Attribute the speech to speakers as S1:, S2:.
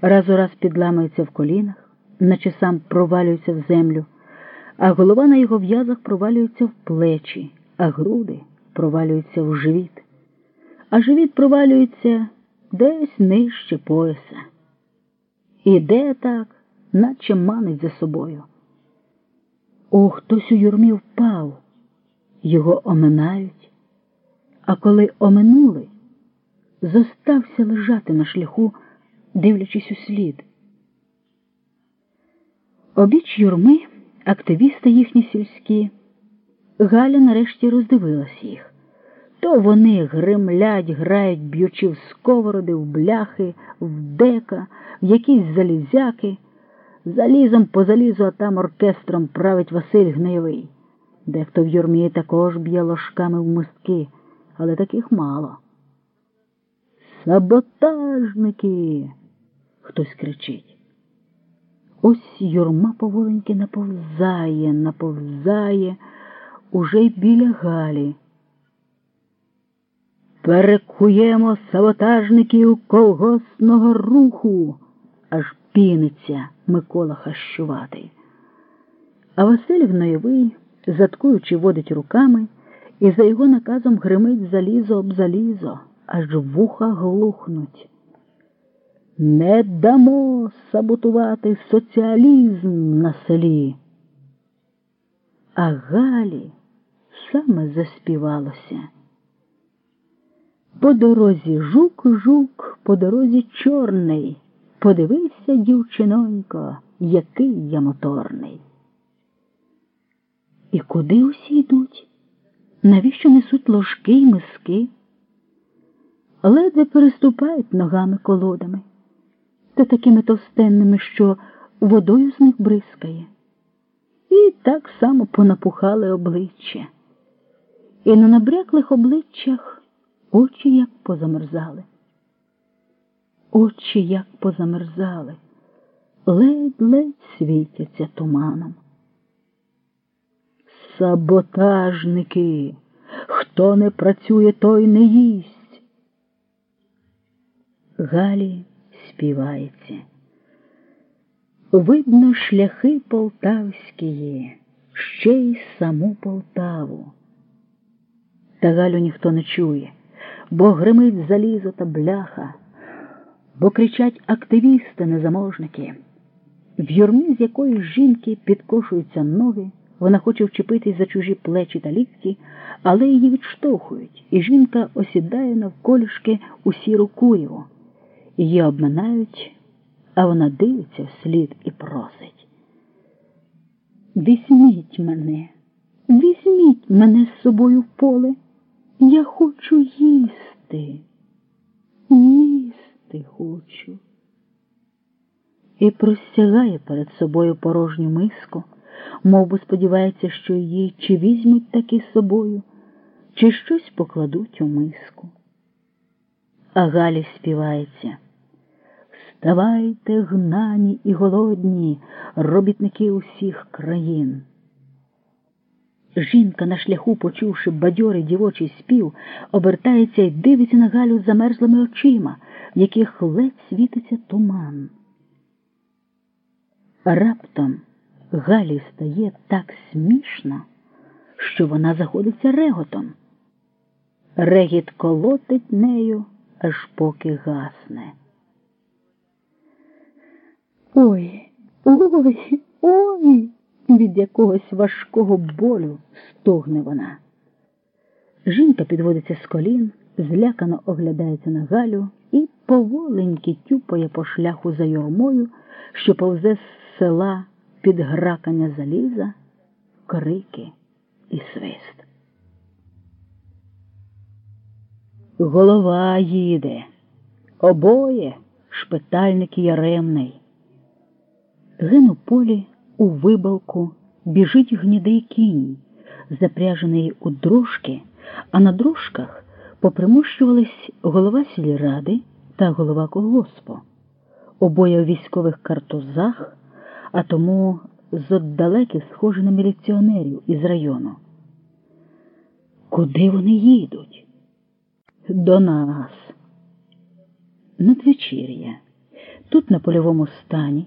S1: раз у раз підламується в колінах, наче сам провалюється в землю, а голова на його в'язах провалюється в плечі, а груди провалюються в живіт, а живіт провалюється десь нижче пояса. Іде так, наче манить за собою. О, хтось у юрмі впав, його оминають, а коли оминули, зостався лежати на шляху, дивлячись у слід. Обіч юрми, активісти їхні сільські, Галя нарешті роздивилась їх. То вони гримлять, грають, б'ючи в сковороди, в бляхи, в дека, в якісь залізяки. Залізом по залізу, а там оркестром править Василь Гнойовий. Дехто в юрмі також б'є ложками в мостки, але таких мало. Саботажники. Хтось кричить. Ось юрма поволеньки наповзає, наповзає уже й біля Галі. Перекуємо саботажників колгосного руху, аж піниться Микола Хащуватий. А Василь Гноєвий, заткуючи, водить руками, і за його наказом гримить залізо об залізо, аж вуха глухнуть. Не дамо саботувати соціалізм на селі. А Галі саме заспівалося. По дорозі жук-жук, по дорозі чорний. Подивися, дівчинонько, який я моторний. І куди усі йдуть? Навіщо несуть ложки й миски? Ледве переступають ногами колодами та такими товстенними, що водою з них бризкає. І так само понапухали обличчя. І на набряклих обличчях очі як позамерзали. Очі як позамерзали, ледь-ледь світяться туманом. Саботажники, хто не працює, той не їсть. Галі співається. Видно, шляхи полтавські, ще й саму Полтаву. Та Галю ніхто не чує, бо гримить залізо та бляха, бо кричать активісти незаможники. В юрмі з якоїсь жінки підкошуються ноги, вона хоче вчепитись за чужі плечі та лікті, але її відштовхують, і жінка осідає навколішки у сіру куєву. Її обминають а вона дивиться вслід і просить. Візьміть мене, візьміть мене з собою в поле. Я хочу їсти, їсти хочу. І простягає перед собою порожню миску, мов би сподівається, що її чи візьмуть таки з собою, чи щось покладуть у миску. А Галі співається. Вставайте, гнані і голодні, робітники усіх країн. Жінка на шляху, почувши бадьорий дівочий спів, обертається і дивиться на Галю замерзлими очима, в яких ледь світиться туман. Раптом Галі стає так смішно, що вона заходиться реготом. Регіт колотить нею, аж поки гасне. Ой, ой, ой, від якогось важкого болю стогне вона. Жінка підводиться з колін, злякано оглядається на Галю і поволеньки тюпає по шляху за юрмою, що повзе з села під гракання заліза, крики і свист. Голова їде, обоє шпитальник яремний. Ген у полі у вибалку біжить гнідий кінь, запряжений у дрожки, а на дрожках попримущувались голова сільради та голова колгоспу, обоє у військових картузах, а тому зоддалеки схожі на міліціонерів із району. Куди вони їдуть? До нас. Надвечір'я. тут на польовому стані.